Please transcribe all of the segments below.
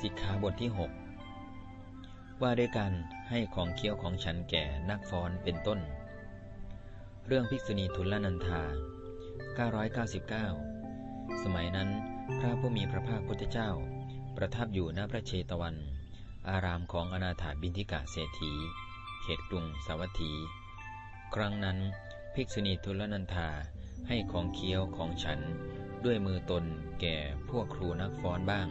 สิกขาบทที่ 6 ว่าด้วยการให้ของเคี้ยวของฉันแก่นักฟ้อนเป็นต้น เรื่องภิกษุณีทุลนันธา 999 สมัยนั้นพระผู้มีพระภาคพุทธเจ้า ประทับอยู่ณพระเชตวัน อารามของอนาถาบินทิกาเศรษฐี เขตกรุงสาวัตถี ครั้งนั้นภิกษุณีทุลนันธาให้ของเคี้ยวของฉันด้วยมือตนแก่พวกครูนักฟ้อนบ้าง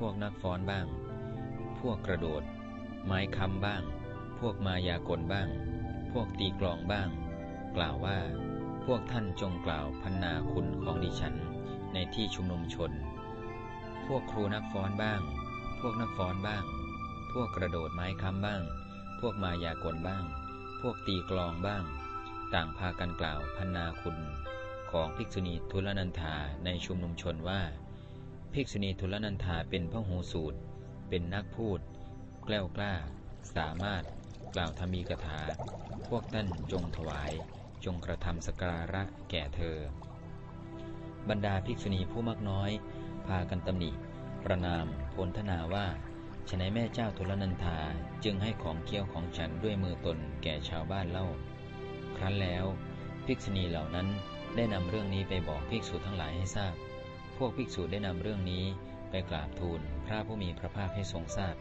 พวกนักฟ้อนบ้าง พวกกระโดด ไม้ค้ำบ้าง พวกมายากลบ้าง พวกตีกลองบ้าง กล่าวว่า พวกท่านจงกล่าวพันนาคุณของดิฉันในที่ชุมนุมชน พวกครูนักฟ้อนบ้าง พวกนักฟ้อนบ้าง พวกกระโดดไม้ค้ำบ้าง พวกมายากลบ้าง พวกตีกลองบ้าง ต่างพากันกล่าวพันนาคุณ ของภิกษุณีทุลนันธาในชุมนุมชนว่า ภิกษุณีทุลนันธาเป็นพระหูสูตร เป็นนักพูด แกล้วกล้า สามารถ กล่าวธรรมีกถา พวกท่านจงถวาย จงกระทำสการะแก่เธอ บรรดาภิกษุณีผู้มากน้อย พากันตำหนิ ประนามพลทนาว่าฉนัยแม่เจ้าทุลนันธาจึงให้ของเคี้ยวของฉันด้วยมือตนแก่ชาวบ้านเล่า ครั้นแล้ว ภิกษุณีเหล่านั้นได้นำเรื่องนี้ไปบอกภิกษุทั้งหลายให้ทราบ พวกภิกษุได้นำเรื่องนี้ไปกราบทูลพระผู้มีพระภาคให้ทรงทราบ